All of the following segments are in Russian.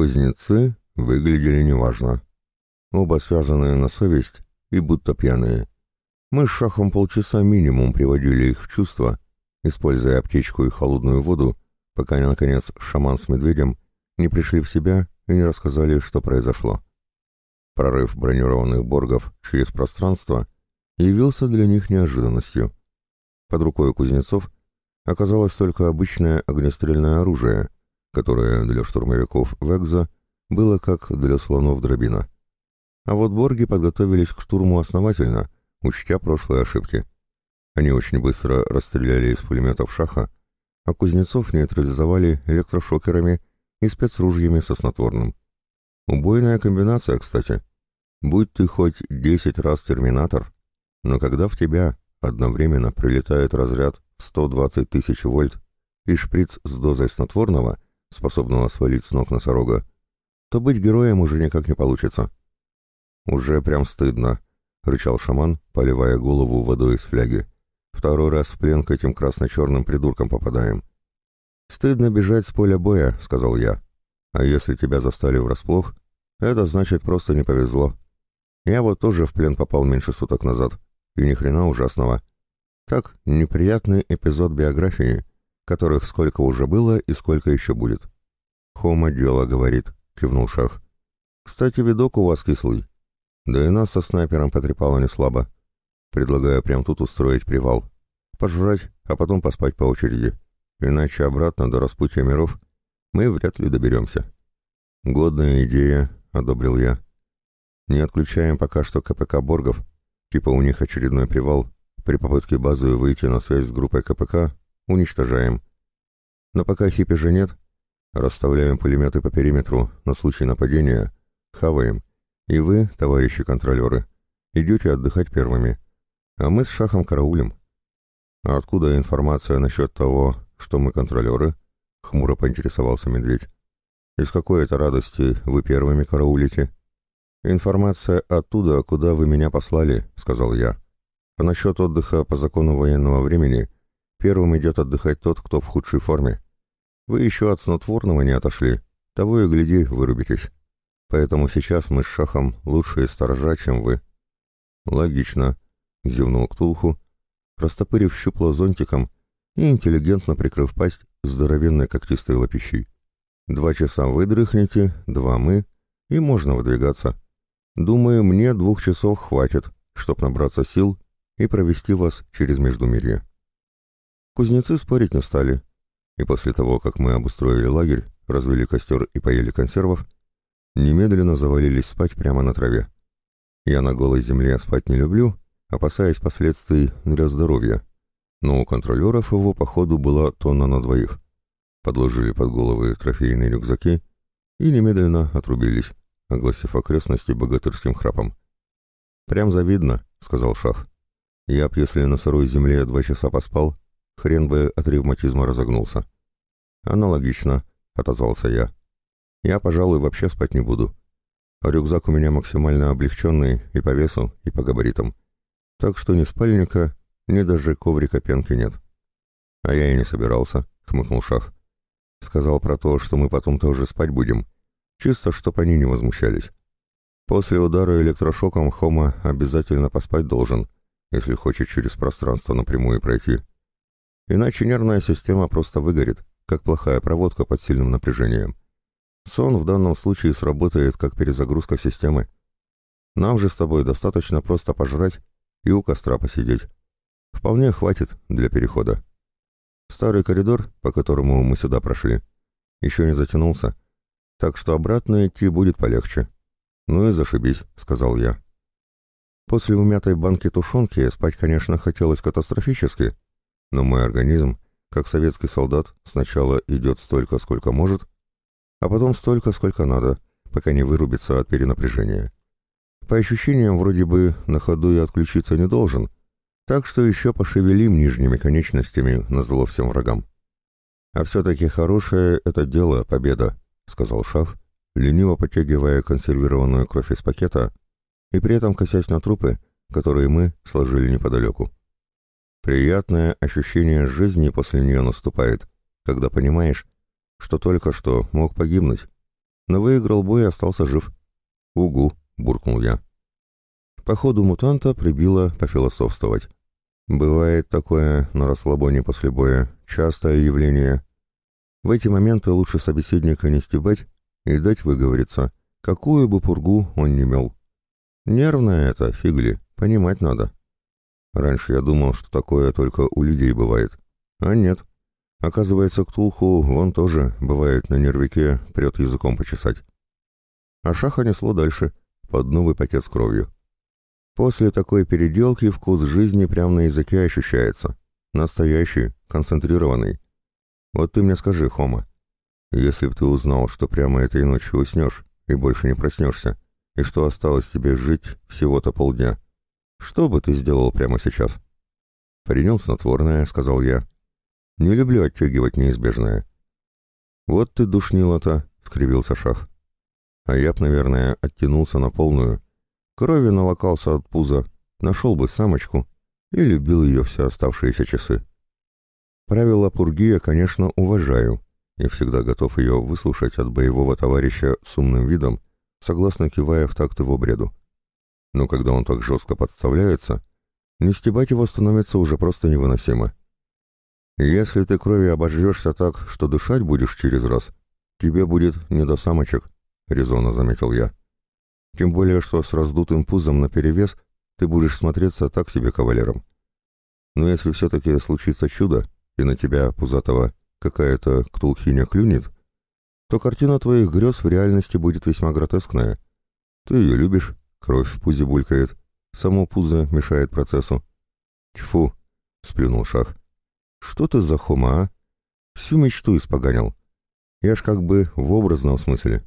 Кузнецы выглядели неважно. Оба связанные на совесть и будто пьяные. Мы с Шахом полчаса минимум приводили их в чувство, используя аптечку и холодную воду, пока, наконец, шаман с медведем не пришли в себя и не рассказали, что произошло. Прорыв бронированных боргов через пространство явился для них неожиданностью. Под рукой кузнецов оказалось только обычное огнестрельное оружие, которое для штурмовиков Векза было как для слонов дробина. А вот борги подготовились к штурму основательно, учтя прошлые ошибки. Они очень быстро расстреляли из пулеметов шаха, а кузнецов нейтрализовали электрошокерами и спецружьями со снотворным. Убойная комбинация, кстати. Будь ты хоть десять раз терминатор, но когда в тебя одновременно прилетает разряд 120 тысяч вольт и шприц с дозой снотворного, способного свалить с ног носорога, то быть героем уже никак не получится. «Уже прям стыдно», — рычал шаман, поливая голову водой из фляги. «Второй раз в плен к этим красно-черным придуркам попадаем». «Стыдно бежать с поля боя», — сказал я. «А если тебя застали врасплох, это значит просто не повезло. Я вот тоже в плен попал меньше суток назад, и ни хрена ужасного. Так, неприятный эпизод биографии, которых сколько уже было и сколько еще будет». «Хома дело, — говорит», — кивнул Шах. «Кстати, видок у вас кислый. Да и нас со снайпером потрепало не слабо. Предлагаю прямо тут устроить привал. Пожрать, а потом поспать по очереди. Иначе обратно до распутия миров мы вряд ли доберемся. Годная идея, одобрил я. Не отключаем пока что КПК Боргов, типа у них очередной привал. При попытке базы выйти на связь с группой КПК уничтожаем. Но пока хиппи же нет, расставляем пулеметы по периметру на случай нападения, хаваем и вы, товарищи контролеры, идете отдыхать первыми, а мы с Шахом караулем. А откуда информация насчет того, что мы контролеры? Хмуро поинтересовался медведь. Из какой это радости вы первыми караулите? Информация оттуда, куда вы меня послали, сказал я. А насчет отдыха по закону военного времени, первым идет отдыхать тот, кто в худшей форме. Вы еще от снотворного не отошли, того и гляди, вырубитесь. Поэтому сейчас мы с Шахом лучшие сторожа, чем вы». «Логично», — зевнул Ктулху, растопырив щупло зонтиком и интеллигентно прикрыв пасть здоровенной когтистой лапищей. «Два часа вы дрыхнете, два мы, и можно выдвигаться. Думаю, мне двух часов хватит, чтоб набраться сил и провести вас через Междумирье». Кузнецы спорить не стали, и после того, как мы обустроили лагерь, развели костер и поели консервов, немедленно завалились спать прямо на траве. Я на голой земле спать не люблю, опасаясь последствий для здоровья, но у контролеров его, походу, была тонна на двоих. Подложили под головы трофейные рюкзаки и немедленно отрубились, огласив окрестности богатырским храпом. «Прям завидно», — сказал Шах. «Я б, если на сырой земле два часа поспал, хрен бы от ревматизма разогнулся». «Аналогично», — отозвался я. Я, пожалуй, вообще спать не буду. рюкзак у меня максимально облегченный и по весу, и по габаритам. Так что ни спальника, ни даже коврика пенки нет. А я и не собирался, хмыкнул Шах. Сказал про то, что мы потом тоже спать будем. Чисто, чтоб они не возмущались. После удара электрошоком Хома обязательно поспать должен, если хочет через пространство напрямую пройти. Иначе нервная система просто выгорит, как плохая проводка под сильным напряжением. Сон в данном случае сработает как перезагрузка системы. Нам же с тобой достаточно просто пожрать и у костра посидеть. Вполне хватит для перехода. Старый коридор, по которому мы сюда прошли, еще не затянулся, так что обратно идти будет полегче. Ну и зашибись, сказал я. После умятой банки тушенки спать, конечно, хотелось катастрофически, но мой организм, как советский солдат, сначала идет столько, сколько может, а потом столько, сколько надо, пока не вырубится от перенапряжения. По ощущениям, вроде бы на ходу и отключиться не должен, так что еще пошевелим нижними конечностями на зло всем врагам. «А все-таки хорошее это дело, победа», — сказал Шаф, лениво подтягивая консервированную кровь из пакета и при этом косясь на трупы, которые мы сложили неподалеку. Приятное ощущение жизни после нее наступает, когда понимаешь, что только что мог погибнуть, но выиграл бой и остался жив. «Угу», — буркнул я. По ходу мутанта прибило пофилософствовать. Бывает такое на расслабоне после боя, частое явление. В эти моменты лучше собеседника не стебать и дать выговориться, какую бы пургу он ни мел. Нервное это, фигли, понимать надо. Раньше я думал, что такое только у людей бывает. А нет. Оказывается, Ктулху вон тоже, бывает, на нервике прет языком почесать. А шаха несло дальше, под новый пакет с кровью. После такой переделки вкус жизни прямо на языке ощущается. Настоящий, концентрированный. Вот ты мне скажи, Хома, если б ты узнал, что прямо этой ночью уснешь и больше не проснешься, и что осталось тебе жить всего-то полдня, что бы ты сделал прямо сейчас? Принял снотворное, сказал я. Не люблю оттягивать неизбежное. Вот ты душнила-то, скривился Шах. А я б, наверное, оттянулся на полную. Крови налокался от пуза, нашел бы самочку и любил ее все оставшиеся часы. Правила Пурги я, конечно, уважаю и всегда готов ее выслушать от боевого товарища с умным видом, согласно кивая в такт его бреду. Но когда он так жестко подставляется, не стебать его становится уже просто невыносимо. Если ты крови обожжешься так, что дышать будешь через раз, тебе будет не до самочек, — резонно заметил я. Тем более, что с раздутым пузом наперевес ты будешь смотреться так себе кавалером. Но если все-таки случится чудо, и на тебя, пузатого, какая-то ктулхиня клюнет, то картина твоих грез в реальности будет весьма гротескная. Ты ее любишь, кровь в пузе булькает, само пузо мешает процессу. Тьфу, сплюнул Шах. Что ты за хома, а? Всю мечту испоганил. Я ж как бы в образном смысле.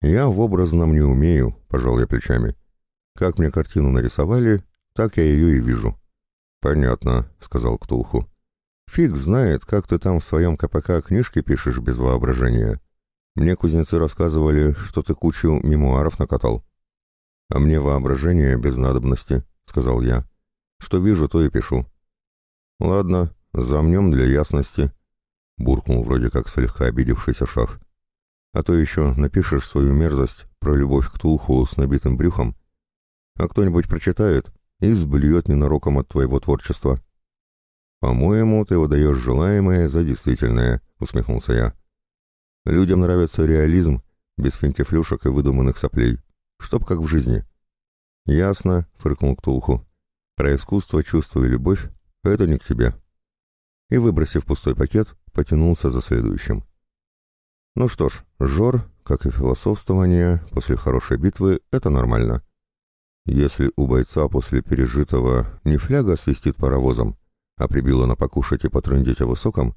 Я в образном не умею, пожал я плечами. Как мне картину нарисовали, так я ее и вижу. Понятно, сказал Ктулху. Фиг знает, как ты там в своем КПК книжки пишешь без воображения. Мне кузнецы рассказывали, что ты кучу мемуаров накатал. А мне воображение без надобности, сказал я. Что вижу, то и пишу. Ладно, замнем для ясности, буркнул вроде как слегка обидевшийся шах. А то еще напишешь свою мерзость про любовь к Тулху с набитым брюхом, а кто-нибудь прочитает и сблюет ненароком от твоего творчества. «По-моему, ты выдаешь желаемое за действительное», — усмехнулся я. «Людям нравится реализм, без финтифлюшек и выдуманных соплей. Чтоб как в жизни». «Ясно», — фыркнул Ктулху. «Про искусство, чувство и любовь — это не к тебе». И, выбросив пустой пакет, потянулся за следующим. Ну что ж, жор, как и философствование, после хорошей битвы — это нормально. Если у бойца после пережитого не фляга свистит паровозом, а прибило на покушать и потрындеть о высоком,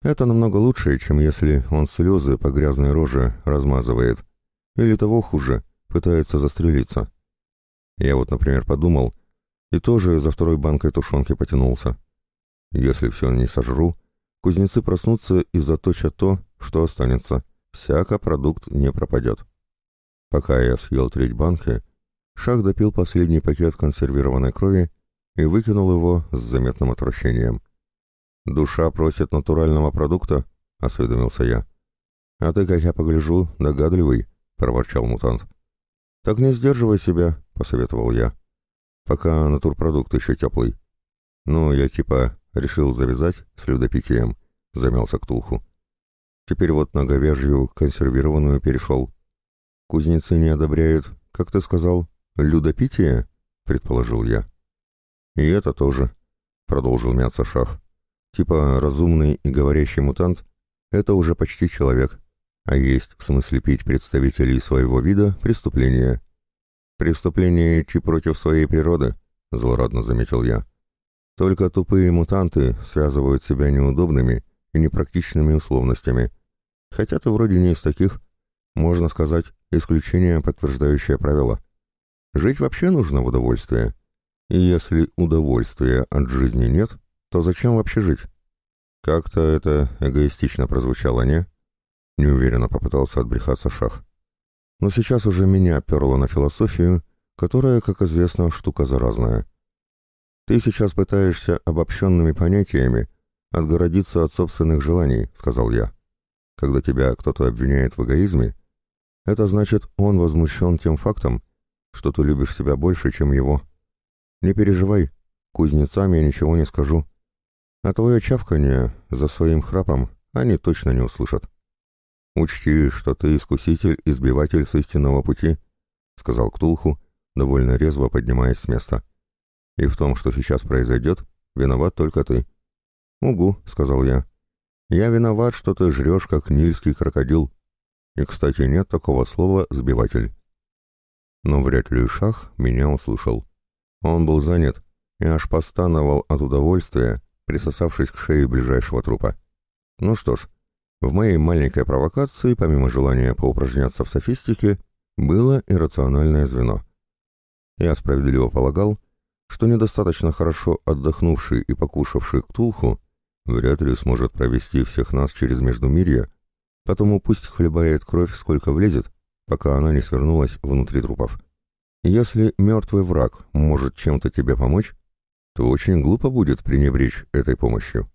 это намного лучше, чем если он слезы по грязной роже размазывает, или того хуже, пытается застрелиться. Я вот, например, подумал, и тоже за второй банкой тушенки потянулся. Если все не сожру, кузнецы проснутся и заточат то, что останется, всяко продукт не пропадет. Пока я съел треть банки, Шах допил последний пакет консервированной крови и выкинул его с заметным отвращением. «Душа просит натурального продукта?» — осведомился я. «А ты, как я погляжу, догадливый», — проворчал мутант. «Так не сдерживай себя», — посоветовал я. «Пока натурпродукт еще теплый». «Ну, я типа решил завязать с людопитием», — замялся Ктулху. «Теперь вот на говяжью консервированную перешел». «Кузнецы не одобряют, как ты сказал, людопитие?» — предположил я. «И это тоже», — продолжил мяться Шах. «Типа разумный и говорящий мутант — это уже почти человек, а есть, в смысле пить представителей своего вида, преступление». «Преступление чи против своей природы», — злорадно заметил я. «Только тупые мутанты связывают себя неудобными и непрактичными условностями. Хотя ты вроде не из таких, можно сказать, исключение, подтверждающее правило. Жить вообще нужно в удовольствие». И если удовольствия от жизни нет, то зачем вообще жить? Как-то это эгоистично прозвучало, не? Неуверенно попытался отбрехаться Шах. Но сейчас уже меня перло на философию, которая, как известно, штука заразная. Ты сейчас пытаешься обобщенными понятиями отгородиться от собственных желаний, сказал я. Когда тебя кто-то обвиняет в эгоизме, Это значит, он возмущен тем фактом, что ты любишь себя больше, чем его. Не переживай, кузнецам я ничего не скажу. А твое чавканье за своим храпом они точно не услышат. Учти, что ты искуситель-избиватель с истинного пути, — сказал Ктулху, довольно резво поднимаясь с места. И в том, что сейчас произойдет, виноват только ты. «Угу», — сказал я. «Я виноват, что ты жрешь, как нильский крокодил. И, кстати, нет такого слова «сбиватель». Но вряд ли Шах меня услышал. Он был занят и аж постановал от удовольствия, присосавшись к шее ближайшего трупа. Ну что ж, в моей маленькой провокации, помимо желания поупражняться в софистике, было иррациональное звено. Я справедливо полагал, что недостаточно хорошо отдохнувший и покушавший Ктулху вряд ли сможет провести всех нас через Междумирье, потому пусть хлебает кровь сколько влезет, пока она не свернулась внутри трупов. Если мертвый враг может чем-то тебе помочь, то очень глупо будет пренебречь этой помощью.